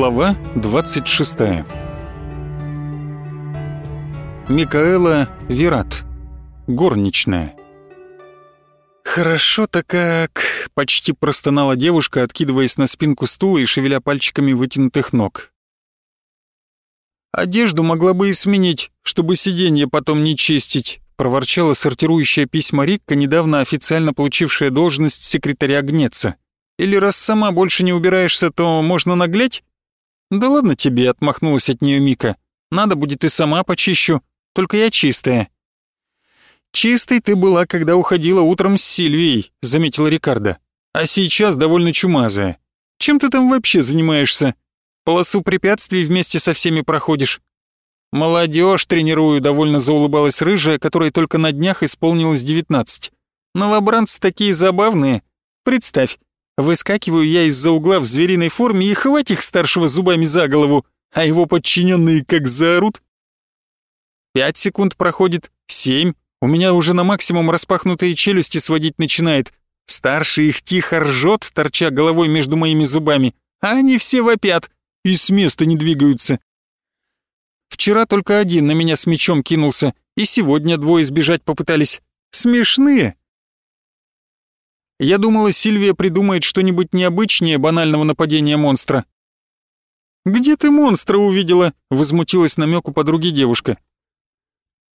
Глава 26 Микаэла Вират. Горничная. «Хорошо-то как...» — почти простонала девушка, откидываясь на спинку стула и шевеля пальчиками вытянутых ног. «Одежду могла бы и сменить, чтобы сиденье потом не чистить», — проворчала сортирующая письма Рикка, недавно официально получившая должность секретаря Гнеца. «Или раз сама больше не убираешься, то можно наглеть?» «Да ладно тебе», — отмахнулась от нее Мика. «Надо будет и сама почищу, только я чистая». «Чистой ты была, когда уходила утром с Сильвией», — заметила Рикардо. «А сейчас довольно чумазая. Чем ты там вообще занимаешься? Полосу препятствий вместе со всеми проходишь?» «Молодежь тренирую», — довольно заулыбалась рыжая, которой только на днях исполнилось девятнадцать. «Новобранцы такие забавные. Представь, Выскакиваю я из-за угла в звериной форме и хвать их старшего зубами за голову, а его подчиненные как заорут. Пять секунд проходит, семь, у меня уже на максимум распахнутые челюсти сводить начинает. Старший их тихо ржет, торча головой между моими зубами, а они все вопят и с места не двигаются. Вчера только один на меня с мечом кинулся, и сегодня двое сбежать попытались. Смешные. Я думала, Сильвия придумает что-нибудь необычнее банального нападения монстра. «Где ты монстра увидела?» — возмутилась намеку подруги девушка.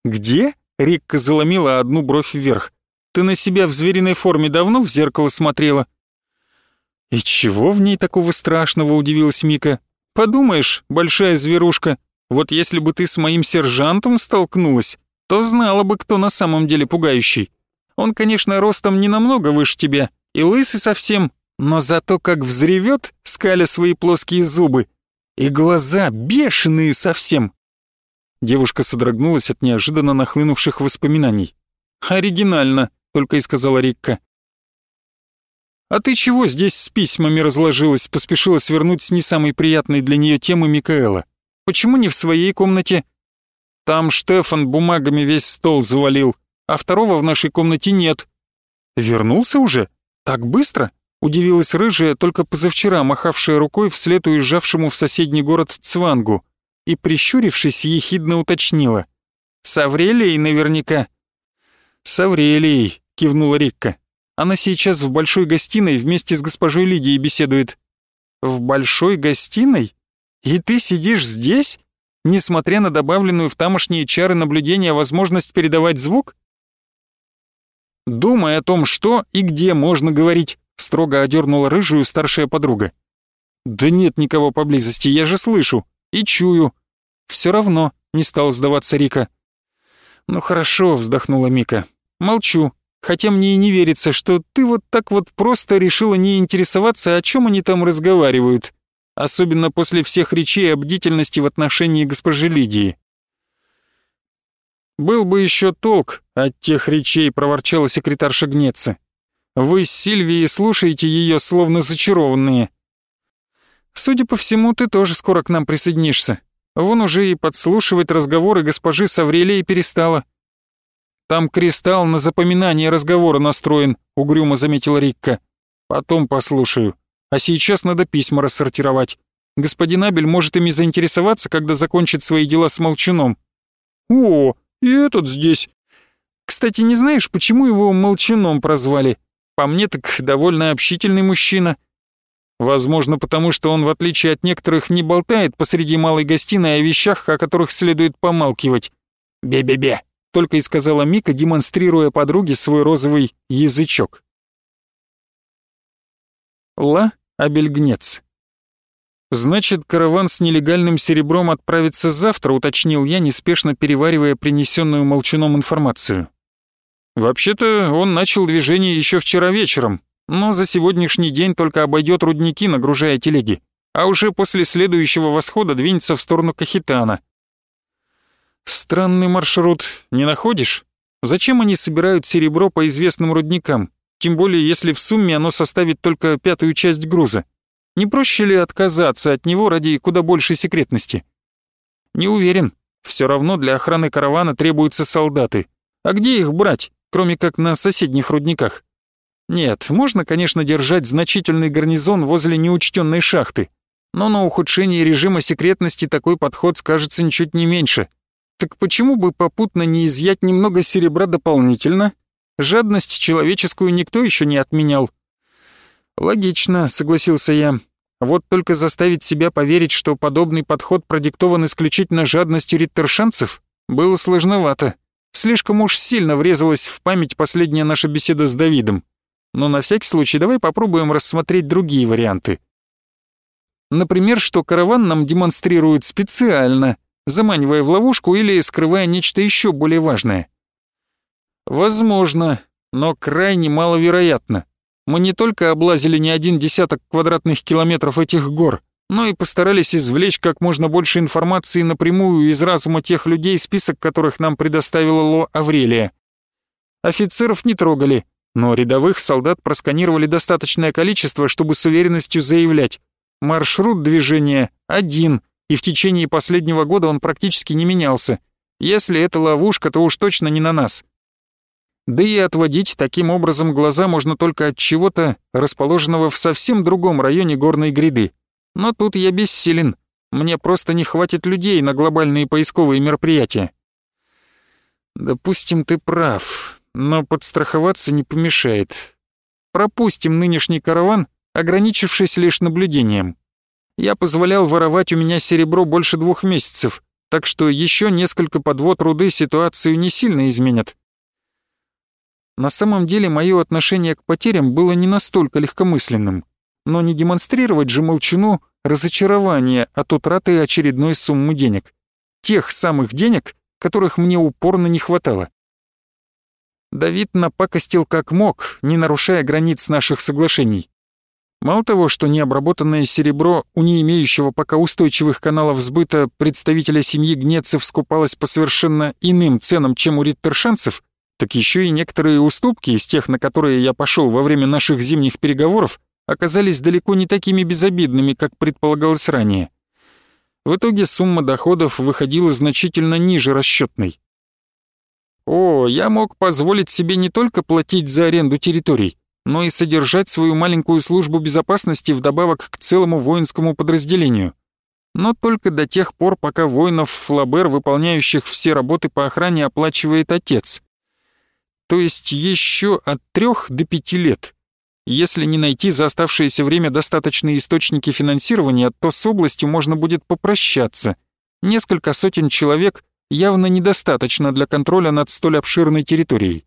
«Где?» — Рикка заломила одну бровь вверх. «Ты на себя в звериной форме давно в зеркало смотрела?» «И чего в ней такого страшного?» — удивилась Мика. «Подумаешь, большая зверушка, вот если бы ты с моим сержантом столкнулась, то знала бы, кто на самом деле пугающий». Он, конечно, ростом не намного выше тебя и лысый совсем, но зато как взревет, скаля свои плоские зубы, и глаза бешеные совсем. Девушка содрогнулась от неожиданно нахлынувших воспоминаний. «Оригинально», — только и сказала Рикка. «А ты чего здесь с письмами разложилась?» — поспешила свернуть с не самой приятной для нее темы Микаэла. «Почему не в своей комнате?» «Там Штефан бумагами весь стол завалил», а второго в нашей комнате нет». «Вернулся уже? Так быстро?» — удивилась рыжая, только позавчера махавшая рукой вслед уезжавшему в соседний город Цвангу, и, прищурившись, ехидно уточнила. «С Аврелией наверняка». «С Аврелией», — кивнула Рикка. «Она сейчас в большой гостиной вместе с госпожой Лидией беседует». «В большой гостиной? И ты сидишь здесь?» Несмотря на добавленную в тамошние чары наблюдения возможность передавать звук? «Думай о том, что и где можно говорить», — строго одернула рыжую старшая подруга. «Да нет никого поблизости, я же слышу и чую». «Все равно», — не стал сдаваться Рика. «Ну хорошо», — вздохнула Мика. «Молчу, хотя мне и не верится, что ты вот так вот просто решила не интересоваться, о чем они там разговаривают, особенно после всех речей о бдительности в отношении госпожи Лидии». «Был бы еще толк от тех речей», — проворчала секретарша Гнеца. «Вы с Сильвией слушаете ее, словно зачарованные». «Судя по всему, ты тоже скоро к нам присоединишься. Вон уже и подслушивать разговоры госпожи Саврелии перестала». «Там кристалл на запоминание разговора настроен», — угрюмо заметила Рикка. «Потом послушаю. А сейчас надо письма рассортировать. Господин Абель может ими заинтересоваться, когда закончит свои дела с Молчуном». «О, и этот здесь. Кстати, не знаешь, почему его молчуном прозвали? По мне так довольно общительный мужчина. Возможно, потому что он, в отличие от некоторых, не болтает посреди малой гостиной о вещах, о которых следует помалкивать. «Бе-бе-бе», — только и сказала Мика, демонстрируя подруге свой розовый язычок. Ла Абельгнец. «Значит, караван с нелегальным серебром отправится завтра», уточнил я, неспешно переваривая принесенную молчуном информацию. «Вообще-то он начал движение еще вчера вечером, но за сегодняшний день только обойдет рудники, нагружая телеги, а уже после следующего восхода двинется в сторону Кахитана». «Странный маршрут, не находишь? Зачем они собирают серебро по известным рудникам, тем более если в сумме оно составит только пятую часть груза?» Не проще ли отказаться от него ради куда большей секретности? Не уверен. Все равно для охраны каравана требуются солдаты. А где их брать, кроме как на соседних рудниках? Нет, можно, конечно, держать значительный гарнизон возле неучтенной шахты. Но на ухудшение режима секретности такой подход скажется ничуть не меньше. Так почему бы попутно не изъять немного серебра дополнительно? Жадность человеческую никто еще не отменял. Логично, согласился я. Вот только заставить себя поверить, что подобный подход продиктован исключительно жадностью риттершанцев, было сложновато. Слишком уж сильно врезалась в память последняя наша беседа с Давидом. Но на всякий случай давай попробуем рассмотреть другие варианты. Например, что караван нам демонстрирует специально, заманивая в ловушку или скрывая нечто еще более важное. Возможно, но крайне маловероятно. Мы не только облазили не один десяток квадратных километров этих гор, но и постарались извлечь как можно больше информации напрямую из разума тех людей, список которых нам предоставила Ло Аврелия. Офицеров не трогали, но рядовых солдат просканировали достаточное количество, чтобы с уверенностью заявлять. Маршрут движения один, и в течение последнего года он практически не менялся. Если это ловушка, то уж точно не на нас. Да и отводить таким образом глаза можно только от чего-то, расположенного в совсем другом районе горной гряды. Но тут я бессилен. Мне просто не хватит людей на глобальные поисковые мероприятия. Допустим, ты прав, но подстраховаться не помешает. Пропустим нынешний караван, ограничившись лишь наблюдением. Я позволял воровать у меня серебро больше двух месяцев, так что еще несколько подвод руды ситуацию не сильно изменят. На самом деле мое отношение к потерям было не настолько легкомысленным, но не демонстрировать же молчану разочарование от утраты очередной суммы денег. Тех самых денег, которых мне упорно не хватало. Давид напакостил как мог, не нарушая границ наших соглашений. Мало того, что необработанное серебро у не имеющего пока устойчивых каналов сбыта представителя семьи Гнецев скупалось по совершенно иным ценам, чем у риттершанцев, так еще и некоторые уступки из тех, на которые я пошел во время наших зимних переговоров, оказались далеко не такими безобидными, как предполагалось ранее. В итоге сумма доходов выходила значительно ниже расчетной. О, я мог позволить себе не только платить за аренду территорий, но и содержать свою маленькую службу безопасности вдобавок к целому воинскому подразделению. Но только до тех пор, пока воинов Флабер, выполняющих все работы по охране, оплачивает отец то есть еще от трех до пяти лет. Если не найти за оставшееся время достаточные источники финансирования, то с областью можно будет попрощаться. Несколько сотен человек явно недостаточно для контроля над столь обширной территорией.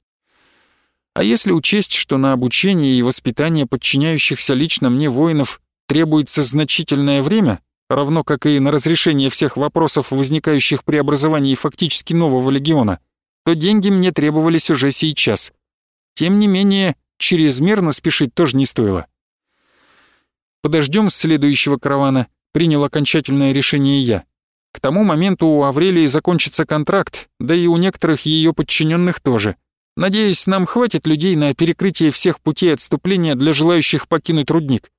А если учесть, что на обучение и воспитание подчиняющихся лично мне воинов требуется значительное время, равно как и на разрешение всех вопросов, возникающих при образовании фактически нового легиона, то деньги мне требовались уже сейчас. Тем не менее, чрезмерно спешить тоже не стоило. Подождем следующего каравана, принял окончательное решение я. К тому моменту у Аврелии закончится контракт, да и у некоторых ее подчиненных тоже. Надеюсь, нам хватит людей на перекрытие всех путей отступления для желающих покинуть рудник.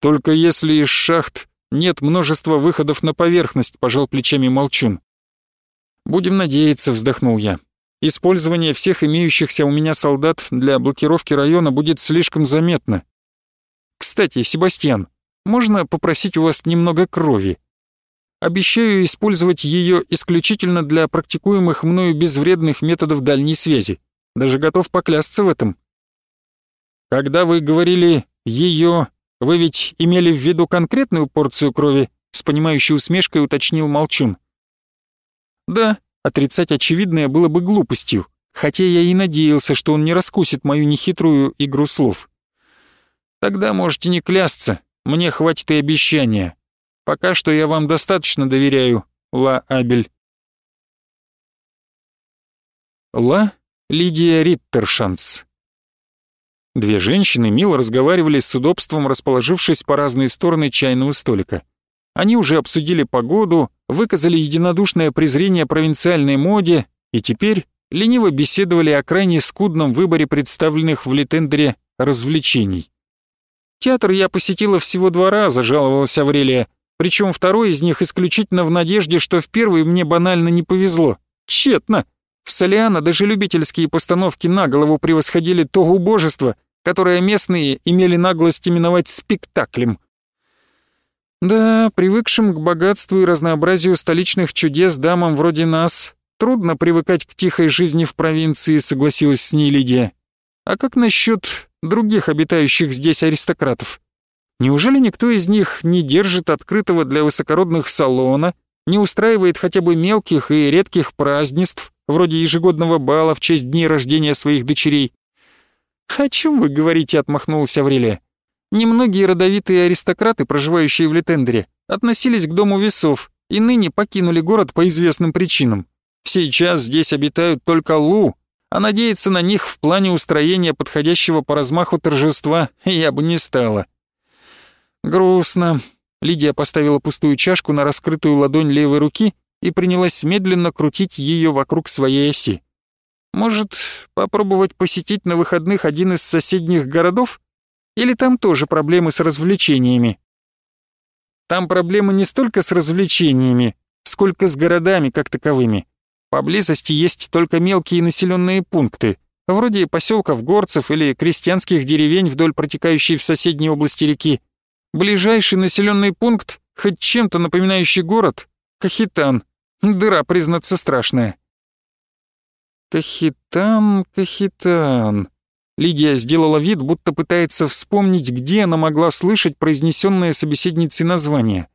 Только если из шахт нет множества выходов на поверхность, пожал плечами Молчун. Будем надеяться, вздохнул я. Использование всех имеющихся у меня солдат для блокировки района будет слишком заметно. Кстати, Себастьян, можно попросить у вас немного крови? Обещаю использовать ее исключительно для практикуемых мною безвредных методов дальней связи. Даже готов поклясться в этом. Когда вы говорили «ее», вы ведь имели в виду конкретную порцию крови? С понимающей усмешкой уточнил Молчун. Да, Отрицать очевидное было бы глупостью, хотя я и надеялся, что он не раскусит мою нехитрую игру слов. Тогда можете не клясться, мне хватит и обещания. Пока что я вам достаточно доверяю, Ла Абель. Ла Лидия Риттершанс. Две женщины мило разговаривали с удобством, расположившись по разные стороны чайного столика. Они уже обсудили погоду, выказали единодушное презрение провинциальной моде и теперь лениво беседовали о крайне скудном выборе представленных в Литендере развлечений. «Театр я посетила всего два раза», — жаловалась Аврелия, причем второй из них исключительно в надежде, что в первый мне банально не повезло. Тщетно. В Солиано даже любительские постановки на голову превосходили то убожество, которое местные имели наглость именовать спектаклем. Да, привыкшим к богатству и разнообразию столичных чудес дамам вроде нас трудно привыкать к тихой жизни в провинции, согласилась с ней Лидия. А как насчет других обитающих здесь аристократов? Неужели никто из них не держит открытого для высокородных салона, не устраивает хотя бы мелких и редких празднеств, вроде ежегодного бала в честь дней рождения своих дочерей? «О чем вы говорите?» — отмахнулась Аврелия. Немногие родовитые аристократы, проживающие в Летендере, относились к Дому Весов и ныне покинули город по известным причинам. Сейчас здесь обитают только Лу, а надеяться на них в плане устроения подходящего по размаху торжества я бы не стала. Грустно. Лидия поставила пустую чашку на раскрытую ладонь левой руки и принялась медленно крутить ее вокруг своей оси. Может, попробовать посетить на выходных один из соседних городов? Или там тоже проблемы с развлечениями? Там проблемы не столько с развлечениями, сколько с городами как таковыми. Поблизости есть только мелкие населенные пункты, вроде поселков горцев или крестьянских деревень вдоль протекающей в соседней области реки. Ближайший населенный пункт, хоть чем-то напоминающий город, Кахитан. Дыра, признаться, страшная. Кахитан, Кахитан. Лидия сделала вид, будто пытается вспомнить, где она могла слышать произнесенное собеседницей название.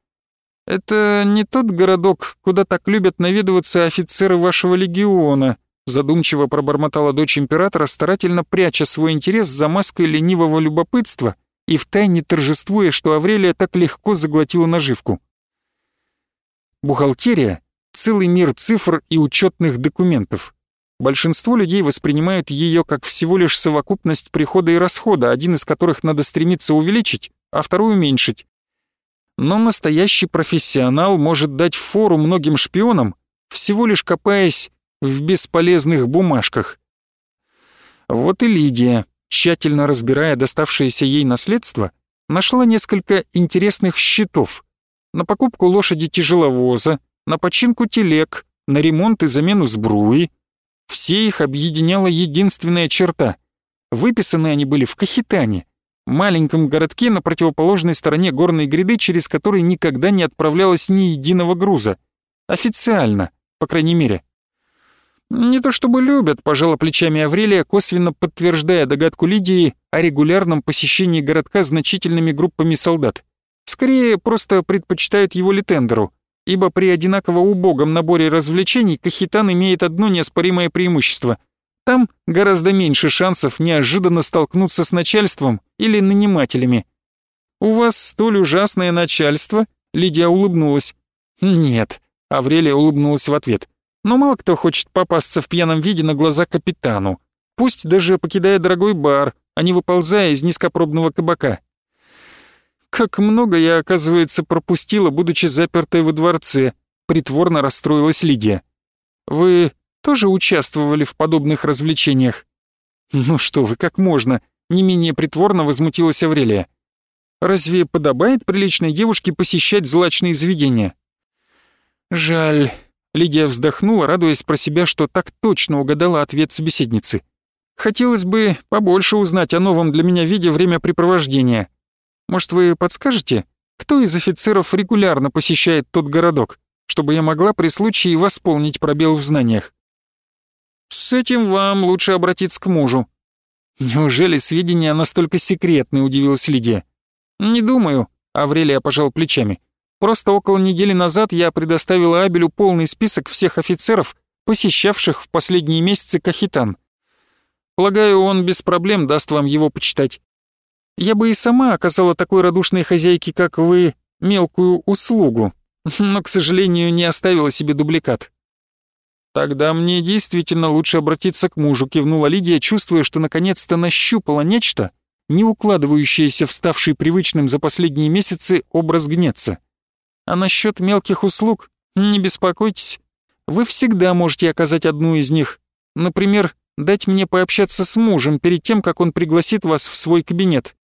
«Это не тот городок, куда так любят наведываться офицеры вашего легиона», задумчиво пробормотала дочь императора, старательно пряча свой интерес за маской ленивого любопытства и втайне торжествуя, что Аврелия так легко заглотила наживку. Бухгалтерия — целый мир цифр и учетных документов. Большинство людей воспринимают ее как всего лишь совокупность прихода и расхода, один из которых надо стремиться увеличить, а второй уменьшить. Но настоящий профессионал может дать фору многим шпионам, всего лишь копаясь в бесполезных бумажках. Вот и Лидия, тщательно разбирая доставшееся ей наследство, нашла несколько интересных счетов на покупку лошади-тяжеловоза, на починку телег, на ремонт и замену сбруи, все их объединяла единственная черта. Выписаны они были в Кахитане, маленьком городке на противоположной стороне горной гряды, через который никогда не отправлялось ни единого груза. Официально, по крайней мере. Не то чтобы любят, пожала плечами Аврелия, косвенно подтверждая догадку Лидии о регулярном посещении городка значительными группами солдат. Скорее, просто предпочитают его литендеру ибо при одинаково убогом наборе развлечений Кахитан имеет одно неоспоримое преимущество. Там гораздо меньше шансов неожиданно столкнуться с начальством или нанимателями. «У вас столь ужасное начальство?» — Лидия улыбнулась. «Нет», — Аврелия улыбнулась в ответ. «Но мало кто хочет попасться в пьяном виде на глаза капитану. Пусть даже покидая дорогой бар, а не выползая из низкопробного кабака. Как много я, оказывается, пропустила, будучи запертой во дворце, притворно расстроилась Лидия. Вы тоже участвовали в подобных развлечениях? Ну что вы, как можно? Не менее притворно возмутилась Аврелия. Разве подобает приличной девушке посещать злачные заведения? Жаль. Лидия вздохнула, радуясь про себя, что так точно угадала ответ собеседницы. Хотелось бы побольше узнать о новом для меня виде времяпрепровождения. Может, вы подскажете, кто из офицеров регулярно посещает тот городок, чтобы я могла при случае восполнить пробел в знаниях? С этим вам лучше обратиться к мужу. Неужели сведения настолько секретны, удивилась Лидия. Не думаю, Аврелия пожал плечами. Просто около недели назад я предоставила Абелю полный список всех офицеров, посещавших в последние месяцы Кахитан. Полагаю, он без проблем даст вам его почитать. Я бы и сама оказала такой радушной хозяйке, как вы, мелкую услугу, но, к сожалению, не оставила себе дубликат. «Тогда мне действительно лучше обратиться к мужу», — кивнула Лидия, чувствуя, что наконец-то нащупала нечто, не укладывающееся в ставший привычным за последние месяцы образ гнеца. А насчет мелких услуг, не беспокойтесь, вы всегда можете оказать одну из них. Например, дать мне пообщаться с мужем перед тем, как он пригласит вас в свой кабинет.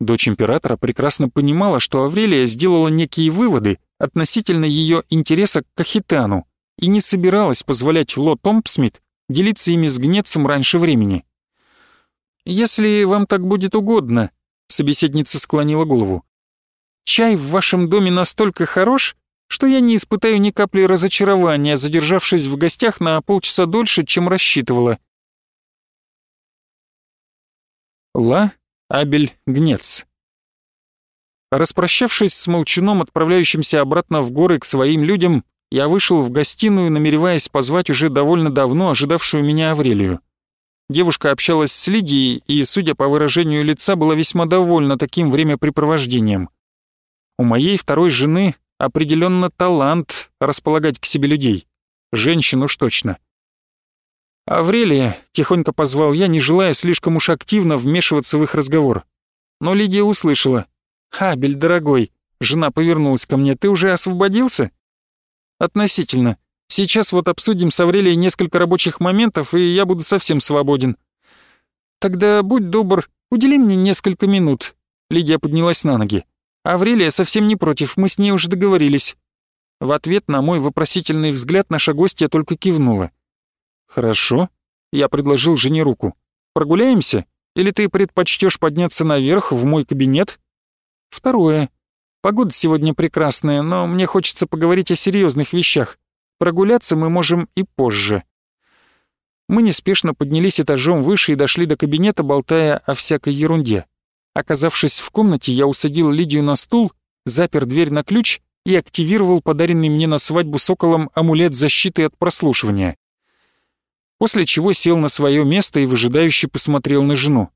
Дочь императора прекрасно понимала, что Аврелия сделала некие выводы относительно ее интереса к Кахитану и не собиралась позволять Ло Томпсмит делиться ими с Гнецем раньше времени. «Если вам так будет угодно», — собеседница склонила голову. Чай в вашем доме настолько хорош, что я не испытаю ни капли разочарования, задержавшись в гостях на полчаса дольше, чем рассчитывала. Ла Абель Гнец Распрощавшись с молчуном, отправляющимся обратно в горы к своим людям, я вышел в гостиную, намереваясь позвать уже довольно давно ожидавшую меня Аврелию. Девушка общалась с Лидией и, судя по выражению лица, была весьма довольна таким времяпрепровождением. У моей второй жены определенно талант располагать к себе людей. Женщин уж точно. «Аврелия», — тихонько позвал я, не желая слишком уж активно вмешиваться в их разговор. Но Лидия услышала. «Хабель, дорогой», — жена повернулась ко мне, — «ты уже освободился?» «Относительно. Сейчас вот обсудим с Аврелией несколько рабочих моментов, и я буду совсем свободен». «Тогда будь добр, удели мне несколько минут». Лидия поднялась на ноги. Аврелия совсем не против, мы с ней уже договорились. В ответ на мой вопросительный взгляд наша гостья только кивнула. «Хорошо», — я предложил жене руку. «Прогуляемся? Или ты предпочтешь подняться наверх, в мой кабинет?» «Второе. Погода сегодня прекрасная, но мне хочется поговорить о серьезных вещах. Прогуляться мы можем и позже». Мы неспешно поднялись этажом выше и дошли до кабинета, болтая о всякой ерунде. Оказавшись в комнате, я усадил Лидию на стул, запер дверь на ключ и активировал подаренный мне на свадьбу соколом амулет защиты от прослушивания. После чего сел на свое место и выжидающе посмотрел на жену.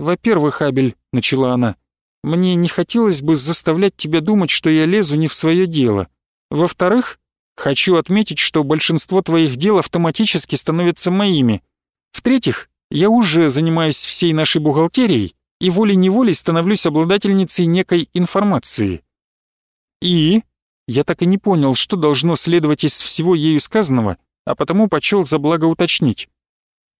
«Во-первых, Абель», — начала она, — «мне не хотелось бы заставлять тебя думать, что я лезу не в свое дело. Во-вторых, хочу отметить, что большинство твоих дел автоматически становятся моими. В-третьих, я уже занимаюсь всей нашей бухгалтерией, и волей-неволей становлюсь обладательницей некой информации. И я так и не понял, что должно следовать из всего ею сказанного, а потому почел за благо уточнить.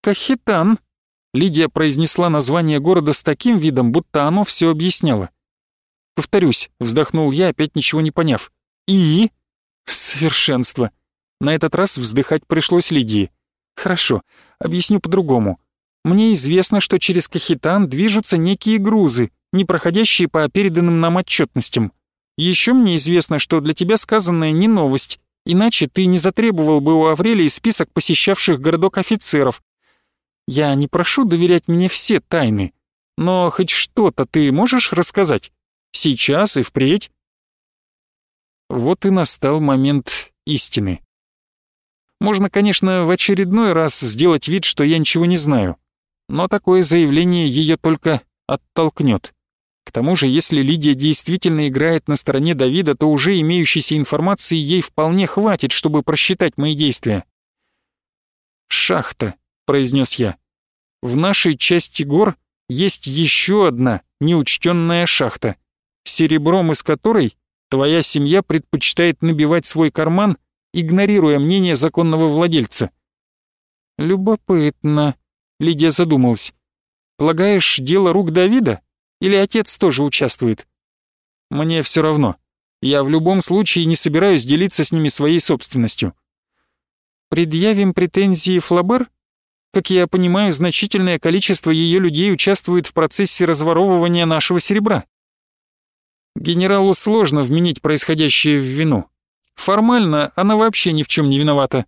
«Кахитан», — Лидия произнесла название города с таким видом, будто оно все объясняло. «Повторюсь», — вздохнул я, опять ничего не поняв. «И?» «Совершенство». На этот раз вздыхать пришлось Лидии. «Хорошо, объясню по-другому. Мне известно, что через Кахитан движутся некие грузы, не проходящие по переданным нам отчетностям. Еще мне известно, что для тебя сказанная не новость, иначе ты не затребовал бы у Аврелии список посещавших городок офицеров. Я не прошу доверять мне все тайны, но хоть что-то ты можешь рассказать? Сейчас и впредь?» Вот и настал момент истины. Можно, конечно, в очередной раз сделать вид, что я ничего не знаю но такое заявление ее только оттолкнет. К тому же, если Лидия действительно играет на стороне Давида, то уже имеющейся информации ей вполне хватит, чтобы просчитать мои действия. «Шахта», — произнес я. «В нашей части гор есть еще одна неучтенная шахта, серебром из которой твоя семья предпочитает набивать свой карман, игнорируя мнение законного владельца». «Любопытно», Лидия задумалась. «Полагаешь, дело рук Давида? Или отец тоже участвует?» «Мне все равно. Я в любом случае не собираюсь делиться с ними своей собственностью». «Предъявим претензии Флабер?» Как я понимаю, значительное количество ее людей участвует в процессе разворовывания нашего серебра. Генералу сложно вменить происходящее в вину. Формально она вообще ни в чем не виновата.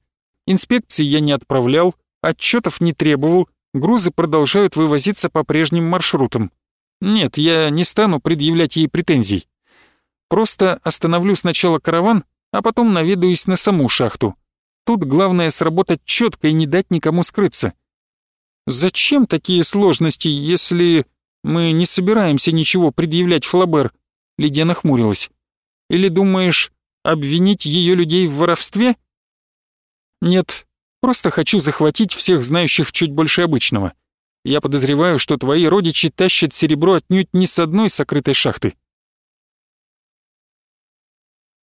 Инспекции я не отправлял, отчетов не требовал, грузы продолжают вывозиться по прежним маршрутам. Нет, я не стану предъявлять ей претензий. Просто остановлю сначала караван, а потом наведаюсь на саму шахту. Тут главное сработать четко и не дать никому скрыться. Зачем такие сложности, если мы не собираемся ничего предъявлять Флабер? Лидия нахмурилась. Или думаешь, обвинить ее людей в воровстве? Нет, Просто хочу захватить всех знающих чуть больше обычного. Я подозреваю, что твои родичи тащат серебро отнюдь не с одной сокрытой шахты.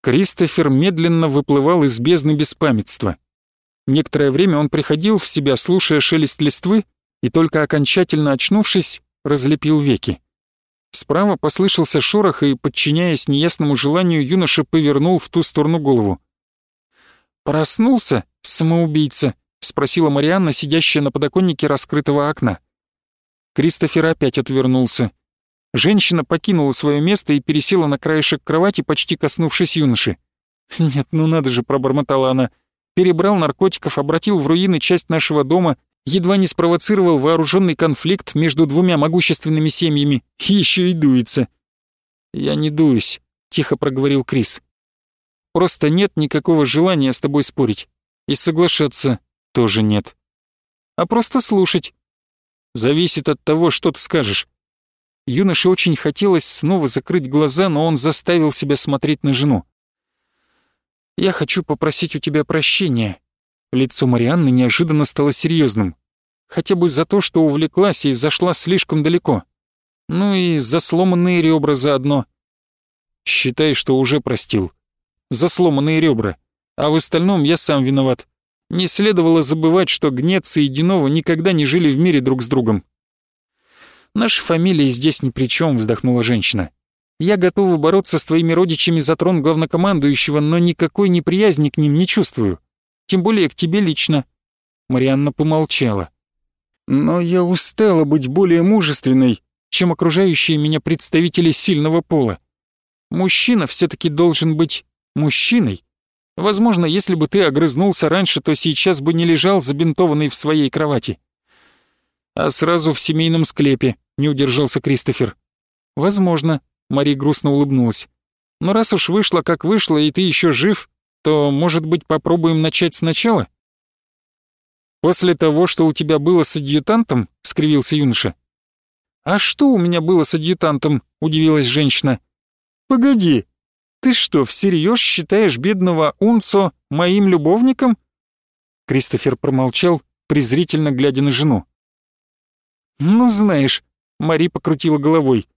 Кристофер медленно выплывал из бездны беспамятства. Некоторое время он приходил в себя, слушая шелест листвы, и только окончательно очнувшись, разлепил веки. Справа послышался шорох, и, подчиняясь неясному желанию, юноша повернул в ту сторону голову. «Проснулся?» «Самоубийца?» — спросила Марианна, сидящая на подоконнике раскрытого окна. Кристофер опять отвернулся. Женщина покинула свое место и пересела на краешек кровати, почти коснувшись юноши. «Нет, ну надо же», — пробормотала она. «Перебрал наркотиков, обратил в руины часть нашего дома, едва не спровоцировал вооруженный конфликт между двумя могущественными семьями, еще и дуется». «Я не дуюсь», — тихо проговорил Крис. «Просто нет никакого желания с тобой спорить. И соглашаться тоже нет. А просто слушать. Зависит от того, что ты скажешь». Юноше очень хотелось снова закрыть глаза, но он заставил себя смотреть на жену. «Я хочу попросить у тебя прощения». Лицо Марианны неожиданно стало серьезным. Хотя бы за то, что увлеклась и зашла слишком далеко. Ну и за сломанные ребра заодно. Считай, что уже простил. За сломанные ребра. А в остальном я сам виноват. Не следовало забывать, что Гнец и Единова никогда не жили в мире друг с другом. «Наши фамилии здесь ни при чем», — вздохнула женщина. «Я готова бороться с твоими родичами за трон главнокомандующего, но никакой неприязни к ним не чувствую. Тем более к тебе лично». Марианна помолчала. «Но я устала быть более мужественной, чем окружающие меня представители сильного пола. Мужчина все таки должен быть мужчиной. Возможно, если бы ты огрызнулся раньше, то сейчас бы не лежал забинтованный в своей кровати. А сразу в семейном склепе, не удержался Кристофер. «Возможно», — Мари грустно улыбнулась. «Но раз уж вышло, как вышло, и ты еще жив, то, может быть, попробуем начать сначала?» «После того, что у тебя было с адъютантом?» — скривился юноша. «А что у меня было с адъютантом?» — удивилась женщина. «Погоди, ты что, всерьез считаешь бедного Унцо моим любовником?» Кристофер промолчал, презрительно глядя на жену. «Ну, знаешь, Мари покрутила головой.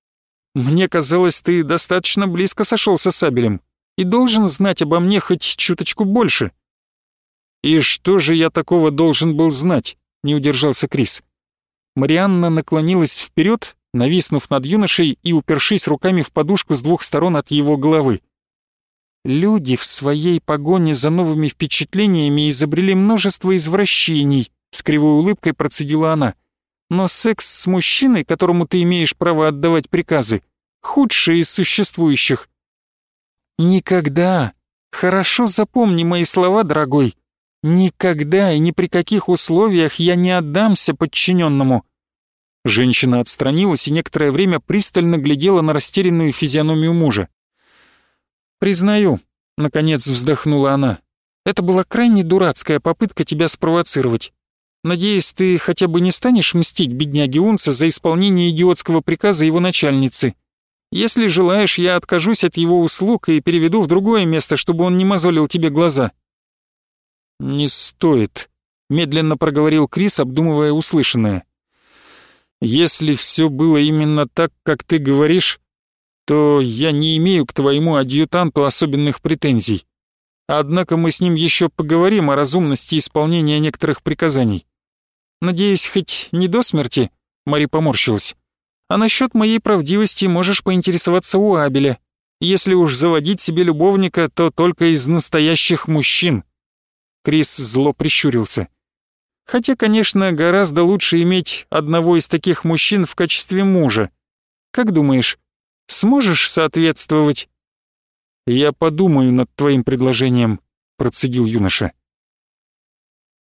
«Мне казалось, ты достаточно близко сошелся с Абелем и должен знать обо мне хоть чуточку больше». «И что же я такого должен был знать?» — не удержался Крис. Марианна наклонилась вперед, нависнув над юношей и упершись руками в подушку с двух сторон от его головы. «Люди в своей погоне за новыми впечатлениями изобрели множество извращений», — с кривой улыбкой процедила она. — но секс с мужчиной, которому ты имеешь право отдавать приказы, худший из существующих. Никогда, хорошо запомни мои слова, дорогой, никогда и ни при каких условиях я не отдамся подчиненному. Женщина отстранилась и некоторое время пристально глядела на растерянную физиономию мужа. «Признаю», — наконец вздохнула она, — «это была крайне дурацкая попытка тебя спровоцировать. Надеюсь, ты хотя бы не станешь мстить бедняге Унца за исполнение идиотского приказа его начальницы. Если желаешь, я откажусь от его услуг и переведу в другое место, чтобы он не мозолил тебе глаза». «Не стоит», — медленно проговорил Крис, обдумывая услышанное. «Если все было именно так, как ты говоришь, то я не имею к твоему адъютанту особенных претензий. Однако мы с ним еще поговорим о разумности исполнения некоторых приказаний. Надеюсь, хоть не до смерти?» Мари поморщилась. «А насчет моей правдивости можешь поинтересоваться у Абеля. Если уж заводить себе любовника, то только из настоящих мужчин». Крис зло прищурился. «Хотя, конечно, гораздо лучше иметь одного из таких мужчин в качестве мужа. Как думаешь, сможешь соответствовать?» «Я подумаю над твоим предложением», — процедил юноша.